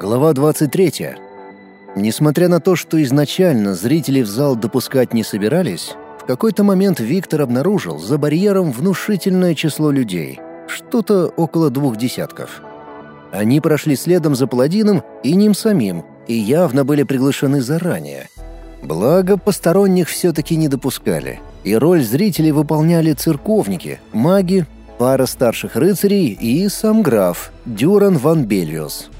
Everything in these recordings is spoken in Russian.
Глава 23. Несмотря на то, что изначально зрителей в зал допускать не собирались, в какой-то момент Виктор обнаружил за барьером внушительное число людей, что-то около двух десятков. Они прошли следом за паладином и ним самим, и явно были приглашены заранее. Благо, посторонних все-таки не допускали, и роль зрителей выполняли церковники, маги, пара старших рыцарей и сам граф Дюран ван Бельвиус.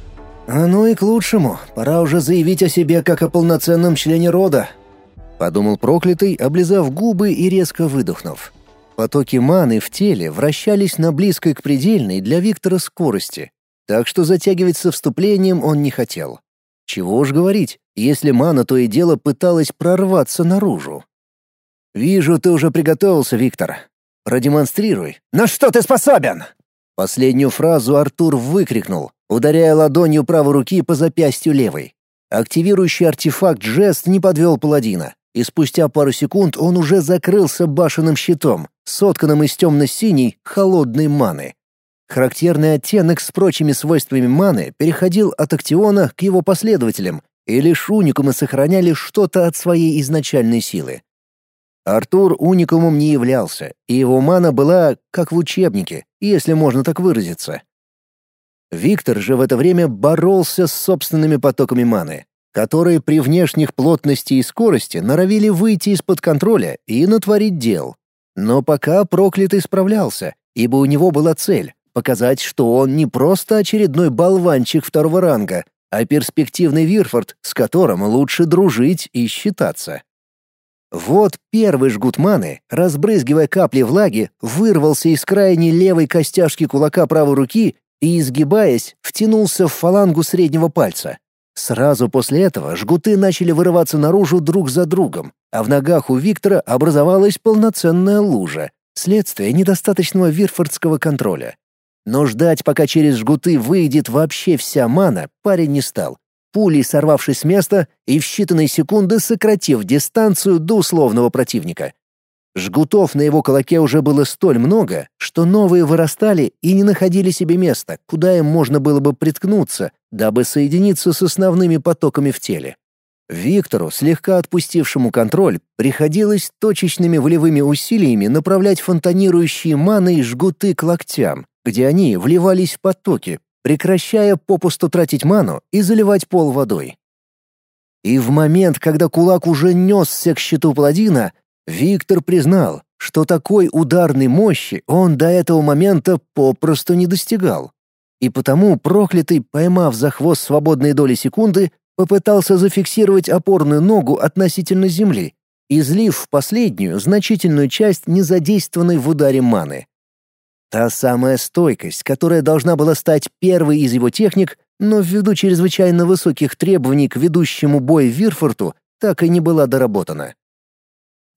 «Оно и к лучшему. Пора уже заявить о себе как о полноценном члене рода», — подумал проклятый, облизав губы и резко выдохнув. Потоки маны в теле вращались на близкой к предельной для Виктора скорости, так что затягивать со вступлением он не хотел. Чего уж говорить, если мана то и дело пыталась прорваться наружу. «Вижу, ты уже приготовился, Виктор. Продемонстрируй. На что ты способен?» Последнюю фразу Артур выкрикнул, ударяя ладонью правой руки по запястью левой. Активирующий артефакт жест не подвел паладина, и спустя пару секунд он уже закрылся башенным щитом, сотканным из темно-синей, холодной маны. Характерный оттенок с прочими свойствами маны переходил от актиона к его последователям, и лишь уникумы сохраняли что-то от своей изначальной силы. Артур уникумом не являлся, и его мана была как в учебнике, если можно так выразиться. Виктор же в это время боролся с собственными потоками маны, которые при внешних плотности и скорости норовили выйти из-под контроля и натворить дел. Но пока проклятый справлялся, ибо у него была цель — показать, что он не просто очередной болванчик второго ранга, а перспективный Вирфорд, с которым лучше дружить и считаться. Вот первый жгут маны, разбрызгивая капли влаги, вырвался из крайней левой костяшки кулака правой руки и, изгибаясь, втянулся в фалангу среднего пальца. Сразу после этого жгуты начали вырываться наружу друг за другом, а в ногах у Виктора образовалась полноценная лужа, следствие недостаточного вирфордского контроля. Но ждать, пока через жгуты выйдет вообще вся мана, парень не стал, пулей сорвавшись с места и в считанные секунды сократив дистанцию до условного противника. Жгутов на его кулаке уже было столь много, что новые вырастали и не находили себе места, куда им можно было бы приткнуться, дабы соединиться с основными потоками в теле. Виктору, слегка отпустившему контроль, приходилось точечными волевыми усилиями направлять фонтанирующие маны и жгуты к локтям, где они вливались в потоки, прекращая попусту тратить ману и заливать пол водой. И в момент, когда кулак уже несся к щиту паладина, Виктор признал, что такой ударной мощи он до этого момента попросту не достигал. И потому проклятый, поймав за хвост свободные доли секунды, попытался зафиксировать опорную ногу относительно земли, излив в последнюю значительную часть незадействованной в ударе маны. Та самая стойкость, которая должна была стать первой из его техник, но ввиду чрезвычайно высоких требований к ведущему бой Вирфорту, так и не была доработана.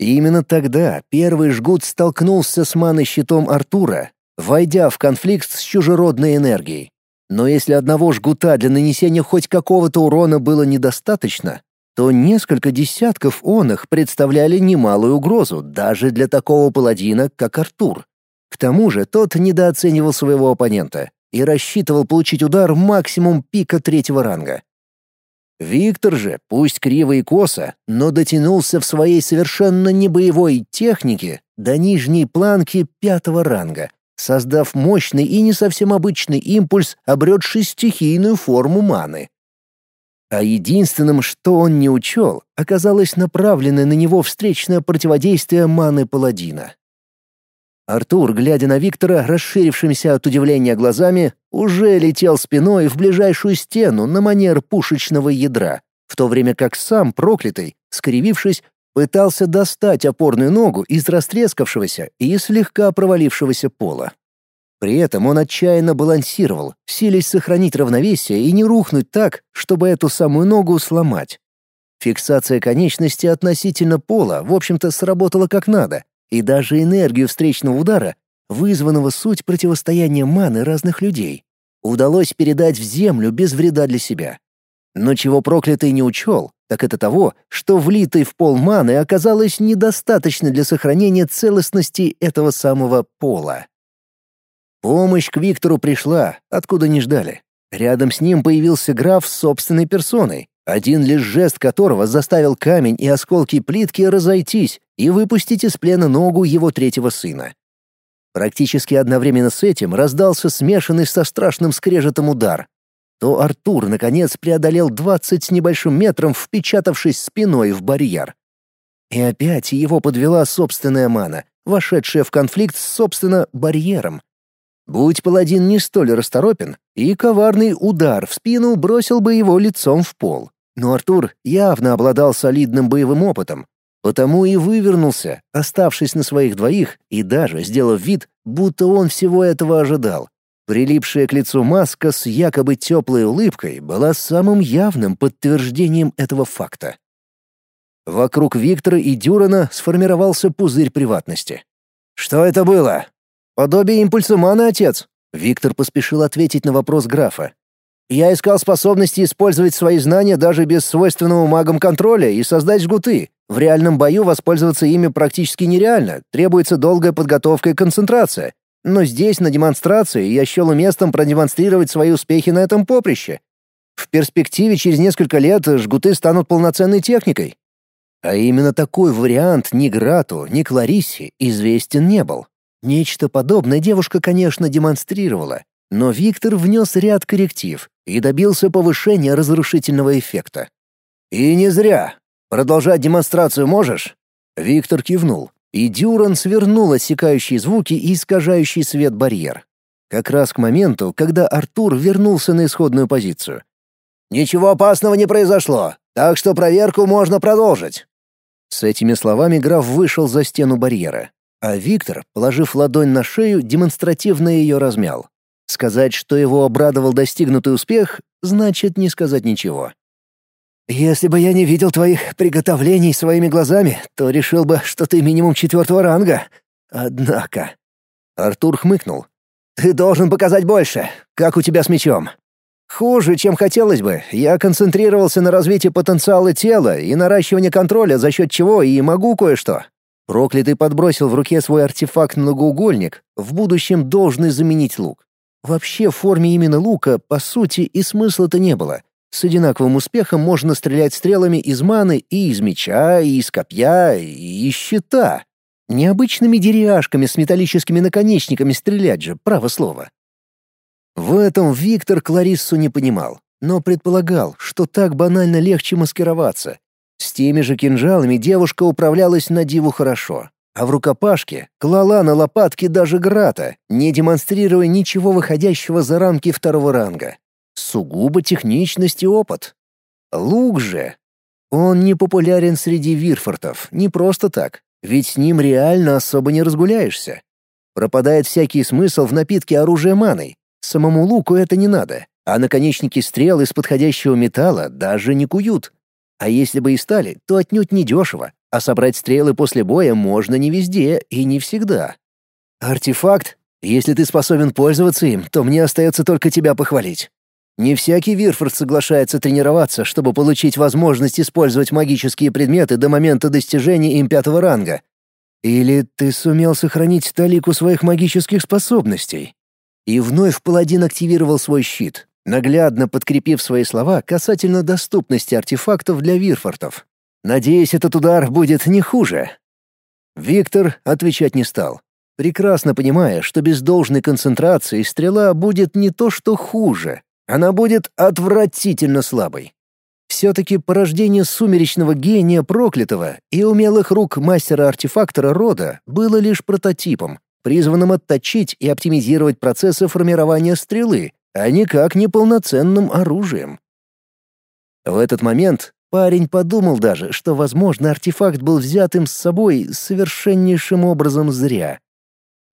И именно тогда первый жгут столкнулся с маной-щитом Артура, войдя в конфликт с чужеродной энергией. Но если одного жгута для нанесения хоть какого-то урона было недостаточно, то несколько десятков он их представляли немалую угрозу даже для такого паладина, как Артур. К тому же тот недооценивал своего оппонента и рассчитывал получить удар максимум пика третьего ранга. Виктор же, пусть криво и косо, но дотянулся в своей совершенно небоевой технике до нижней планки пятого ранга, создав мощный и не совсем обычный импульс, обретший стихийную форму маны. А единственным, что он не учел, оказалось направленное на него встречное противодействие маны паладина. Артур, глядя на Виктора, расширившимися от удивления глазами, уже летел спиной в ближайшую стену на манер пушечного ядра, в то время как сам проклятый, скривившись, пытался достать опорную ногу из растрескавшегося и слегка провалившегося пола. При этом он отчаянно балансировал, силясь сохранить равновесие и не рухнуть так, чтобы эту самую ногу сломать. Фиксация конечности относительно пола, в общем-то, сработала как надо, и даже энергию встречного удара, вызванного суть противостояния маны разных людей, удалось передать в землю без вреда для себя. Но чего проклятый не учел, так это того, что влитой в пол маны оказалось недостаточно для сохранения целостности этого самого пола. Помощь к Виктору пришла, откуда не ждали. Рядом с ним появился граф с собственной персоной, один лишь жест которого заставил камень и осколки плитки разойтись и выпустить из плена ногу его третьего сына. Практически одновременно с этим раздался смешанный со страшным скрежетом удар. То Артур, наконец, преодолел двадцать с небольшим метром, впечатавшись спиной в барьер. И опять его подвела собственная мана, вошедшая в конфликт с, собственно, барьером. Будь паладин не столь расторопен, и коварный удар в спину бросил бы его лицом в пол. Но Артур явно обладал солидным боевым опытом, потому и вывернулся, оставшись на своих двоих и даже сделав вид, будто он всего этого ожидал. Прилипшая к лицу маска с якобы теплой улыбкой была самым явным подтверждением этого факта. Вокруг Виктора и Дюрана сформировался пузырь приватности. «Что это было?» «Подобие импульса маны, отец!» Виктор поспешил ответить на вопрос графа. «Я искал способности использовать свои знания даже без свойственного магам контроля и создать жгуты. В реальном бою воспользоваться ими практически нереально, требуется долгая подготовка и концентрация. Но здесь, на демонстрации, я счел уместным продемонстрировать свои успехи на этом поприще. В перспективе через несколько лет жгуты станут полноценной техникой». А именно такой вариант ни Грату, ни Клариссе известен не был. Нечто подобное девушка, конечно, демонстрировала, но Виктор внес ряд корректив и добился повышения разрушительного эффекта. «И не зря. Продолжать демонстрацию можешь?» Виктор кивнул, и Дюран свернул отсекающие звуки и искажающий свет барьер. Как раз к моменту, когда Артур вернулся на исходную позицию. «Ничего опасного не произошло, так что проверку можно продолжить». С этими словами граф вышел за стену барьера. А Виктор, положив ладонь на шею, демонстративно ее размял. Сказать, что его обрадовал достигнутый успех, значит не сказать ничего. «Если бы я не видел твоих приготовлений своими глазами, то решил бы, что ты минимум четвертого ранга. Однако...» Артур хмыкнул. «Ты должен показать больше. Как у тебя с мечом?» «Хуже, чем хотелось бы. Я концентрировался на развитии потенциала тела и наращивании контроля, за счет чего и могу кое-что. Проклятый подбросил в руке свой артефакт-многоугольник, в будущем должный заменить лук. Вообще в форме именно лука, по сути, и смысла-то не было. С одинаковым успехом можно стрелять стрелами из маны и из меча, и из копья, и из щита. Необычными деревяшками с металлическими наконечниками стрелять же, право слово. В этом Виктор Клариссу не понимал, но предполагал, что так банально легче маскироваться, с теми же кинжалами девушка управлялась на диву хорошо, а в рукопашке клала на лопатки даже Грата, не демонстрируя ничего выходящего за рамки второго ранга. Сугубо техничность и опыт. Лук же. Он не популярен среди вирфортов, не просто так, ведь с ним реально особо не разгуляешься. Пропадает всякий смысл в напитке оружия маной. Самому луку это не надо, а наконечники стрел из подходящего металла даже не куют. А если бы и стали, то отнюдь не дешево, а собрать стрелы после боя можно не везде и не всегда. Артефакт? Если ты способен пользоваться им, то мне остается только тебя похвалить. Не всякий Вирфорд соглашается тренироваться, чтобы получить возможность использовать магические предметы до момента достижения им пятого ранга. Или ты сумел сохранить талику своих магических способностей? И вновь паладин активировал свой щит, наглядно подкрепив свои слова касательно доступности артефактов для вирфортов. «Надеюсь, этот удар будет не хуже». Виктор отвечать не стал, прекрасно понимая, что без должной концентрации стрела будет не то что хуже, она будет отвратительно слабой. Все-таки порождение сумеречного гения проклятого и умелых рук мастера-артефактора рода было лишь прототипом, призванным отточить и оптимизировать процессы формирования стрелы, а никак не полноценным оружием. В этот момент парень подумал даже, что, возможно, артефакт был взят им с собой совершеннейшим образом зря.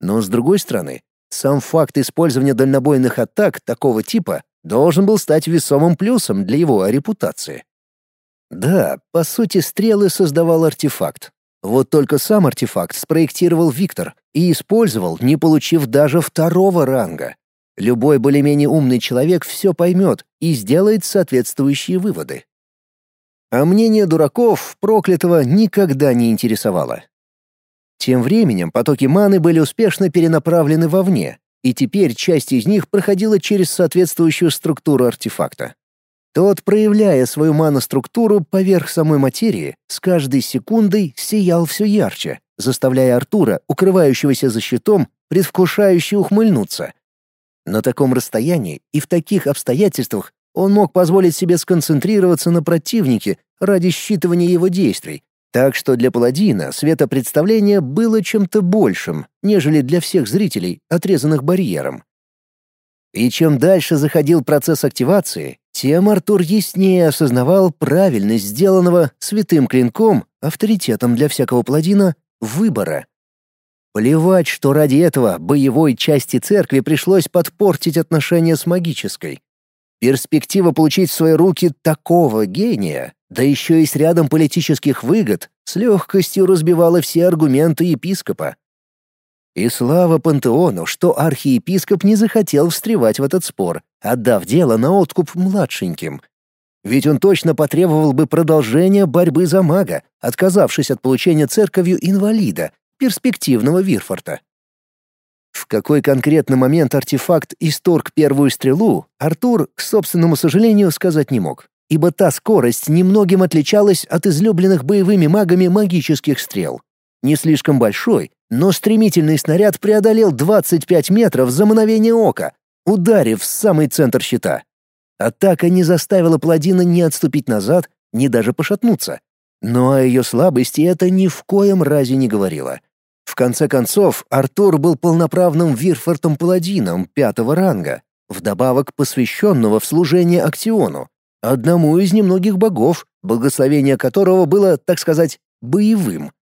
Но, с другой стороны, сам факт использования дальнобойных атак такого типа должен был стать весомым плюсом для его репутации. Да, по сути, стрелы создавал артефакт. Вот только сам артефакт спроектировал Виктор и использовал, не получив даже второго ранга. Любой более-менее умный человек все поймет и сделает соответствующие выводы. А мнение дураков проклятого никогда не интересовало. Тем временем потоки маны были успешно перенаправлены вовне, и теперь часть из них проходила через соответствующую структуру артефакта. Тот, проявляя свою маноструктуру поверх самой материи, с каждой секундой сиял все ярче, заставляя Артура, укрывающегося за щитом, предвкушающе ухмыльнуться. На таком расстоянии и в таких обстоятельствах он мог позволить себе сконцентрироваться на противнике ради считывания его действий, так что для паладина светопредставление было чем-то большим, нежели для всех зрителей, отрезанных барьером. И чем дальше заходил процесс активации, тем Артур яснее осознавал правильность сделанного святым клинком, авторитетом для всякого паладина, выбора. Плевать, что ради этого боевой части церкви пришлось подпортить отношения с магической. Перспектива получить в свои руки такого гения, да еще и с рядом политических выгод, с легкостью разбивала все аргументы епископа. И слава пантеону, что архиепископ не захотел встревать в этот спор, отдав дело на откуп младшеньким. Ведь он точно потребовал бы продолжения борьбы за мага, отказавшись от получения церковью инвалида, перспективного Вирфорта. В какой конкретный момент артефакт исторг первую стрелу, Артур, к собственному сожалению, сказать не мог, ибо та скорость немногим отличалась от излюбленных боевыми магами магических стрел. Не слишком большой, но стремительный снаряд преодолел 25 метров за мгновение ока, ударив в самый центр щита. Атака не заставила Пладина ни отступить назад, ни даже пошатнуться. Но о ее слабости это ни в коем разе не говорило. В конце концов, Артур был полноправным Вирфортом-паладином пятого ранга, вдобавок посвященного в служение Актиону, одному из немногих богов, благословение которого было, так сказать, боевым.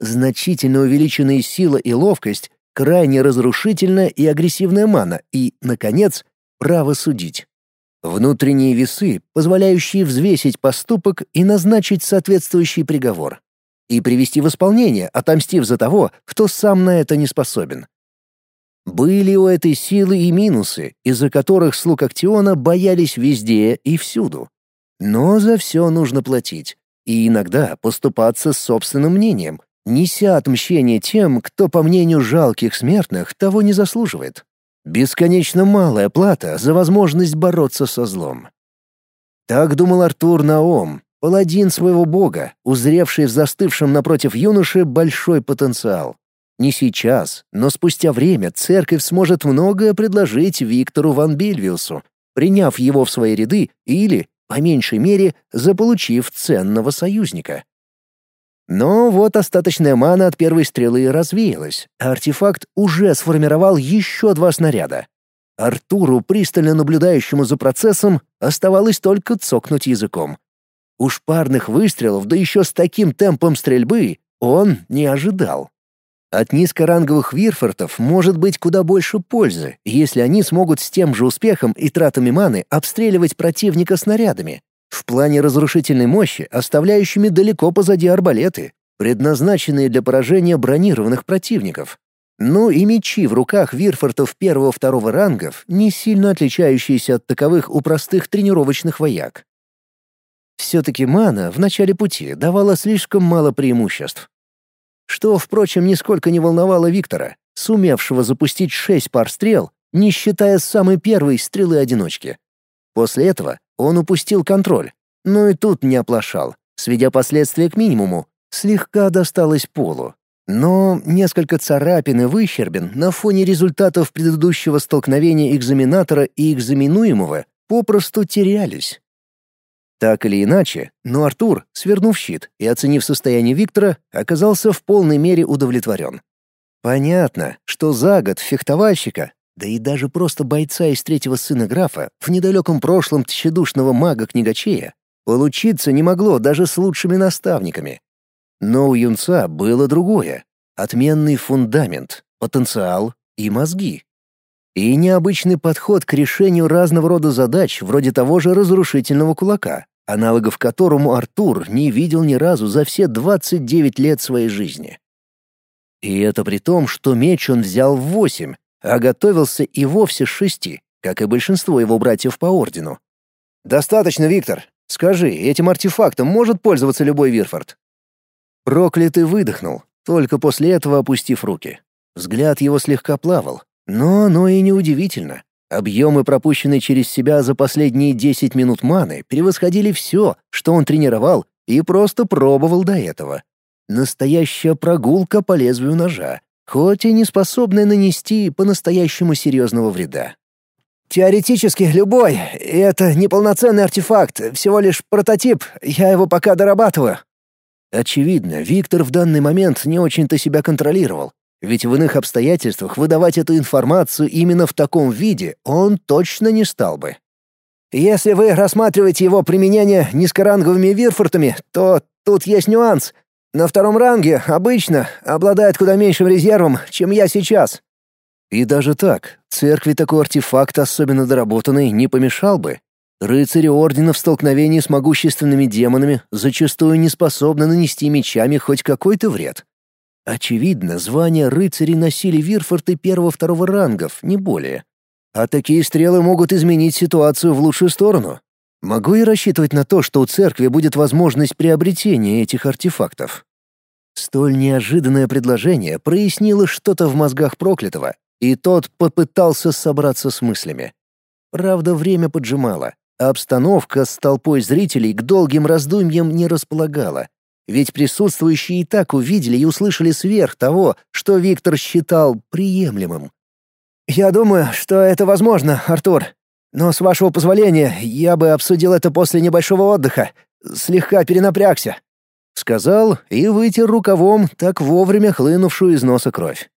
Значительно увеличенные сила и ловкость, крайне разрушительная и агрессивная мана и, наконец, право судить. Внутренние весы, позволяющие взвесить поступок и назначить соответствующий приговор и привести в исполнение, отомстив за того, кто сам на это не способен. Были у этой силы и минусы, из-за которых слуг Актиона боялись везде и всюду. Но за все нужно платить, и иногда поступаться с собственным мнением, неся отмщение тем, кто, по мнению жалких смертных, того не заслуживает. Бесконечно малая плата за возможность бороться со злом. Так думал Артур Наом, Паладин своего бога, узревший в застывшем напротив юноши большой потенциал. Не сейчас, но спустя время церковь сможет многое предложить Виктору Ван Бельвиусу, приняв его в свои ряды или, по меньшей мере, заполучив ценного союзника. Но вот остаточная мана от первой стрелы развеялась, а артефакт уже сформировал еще два снаряда. Артуру, пристально наблюдающему за процессом, оставалось только цокнуть языком. Уж парных выстрелов, да еще с таким темпом стрельбы, он не ожидал. От низкоранговых вирфортов может быть куда больше пользы, если они смогут с тем же успехом и тратами маны обстреливать противника снарядами, в плане разрушительной мощи, оставляющими далеко позади арбалеты, предназначенные для поражения бронированных противников. Ну и мечи в руках вирфортов первого-второго рангов, не сильно отличающиеся от таковых у простых тренировочных вояк. Все-таки мана в начале пути давала слишком мало преимуществ. Что, впрочем, нисколько не волновало Виктора, сумевшего запустить шесть пар стрел, не считая самой первой стрелы-одиночки. После этого он упустил контроль, но и тут не оплошал, сведя последствия к минимуму, слегка досталось полу. Но несколько царапин и выщербин на фоне результатов предыдущего столкновения экзаменатора и экзаменуемого попросту терялись. Так или иначе, но Артур, свернув щит и оценив состояние Виктора, оказался в полной мере удовлетворен. Понятно, что за год фехтовальщика, да и даже просто бойца из третьего сына графа, в недалеком прошлом тщедушного мага-книгачея, получиться не могло даже с лучшими наставниками. Но у юнца было другое — отменный фундамент, потенциал и мозги. И необычный подход к решению разного рода задач, вроде того же разрушительного кулака, аналогов которому Артур не видел ни разу за все 29 лет своей жизни. И это при том, что меч он взял в восемь, а готовился и вовсе с шести, как и большинство его братьев по ордену. «Достаточно, Виктор. Скажи, этим артефактом может пользоваться любой Вирфорд?» Проклятый выдохнул, только после этого опустив руки. Взгляд его слегка плавал, Но оно и не удивительно. Объемы, пропущенные через себя за последние 10 минут маны, превосходили все, что он тренировал и просто пробовал до этого. Настоящая прогулка по лезвию ножа, хоть и не способная нанести по-настоящему серьезного вреда. Теоретически любой. Это неполноценный артефакт, всего лишь прототип. Я его пока дорабатываю. Очевидно, Виктор в данный момент не очень-то себя контролировал, ведь в иных обстоятельствах выдавать эту информацию именно в таком виде он точно не стал бы. Если вы рассматриваете его применение низкоранговыми вирфортами, то тут есть нюанс. На втором ранге обычно обладает куда меньшим резервом, чем я сейчас. И даже так, церкви такой артефакт, особенно доработанный, не помешал бы. Рыцари Ордена в столкновении с могущественными демонами зачастую не способны нанести мечами хоть какой-то вред. Очевидно, звания рыцарей носили Вирфорты первого-второго рангов, не более. А такие стрелы могут изменить ситуацию в лучшую сторону. Могу и рассчитывать на то, что у церкви будет возможность приобретения этих артефактов. Столь неожиданное предложение прояснило что-то в мозгах проклятого, и тот попытался собраться с мыслями. Правда, время поджимало, а обстановка с толпой зрителей к долгим раздумьям не располагала, ведь присутствующие и так увидели и услышали сверх того, что Виктор считал приемлемым. «Я думаю, что это возможно, Артур. Но, с вашего позволения, я бы обсудил это после небольшого отдыха. Слегка перенапрягся», — сказал и вытер рукавом так вовремя хлынувшую из носа кровь.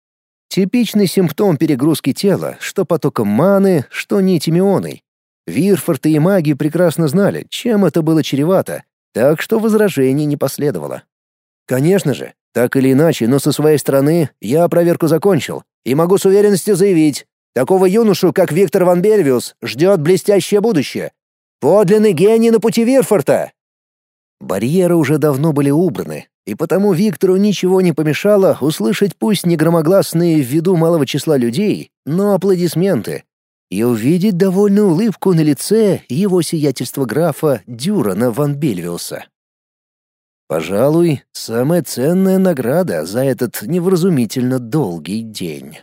Типичный симптом перегрузки тела, что потоком маны, что нитями ионой. Вирфорты и маги прекрасно знали, чем это было чревато, так что возражений не последовало. Конечно же, так или иначе, но со своей стороны я проверку закончил и могу с уверенностью заявить, такого юношу, как Виктор Ван Бельвиус, ждет блестящее будущее. Подлинный гений на пути Вирфорта. Барьеры уже давно были убраны, и потому Виктору ничего не помешало услышать пусть не громогласные ввиду малого числа людей, но аплодисменты, и увидеть довольную улыбку на лице его сиятельства графа Дюрана ван Бельвиуса. Пожалуй, самая ценная награда за этот невразумительно долгий день.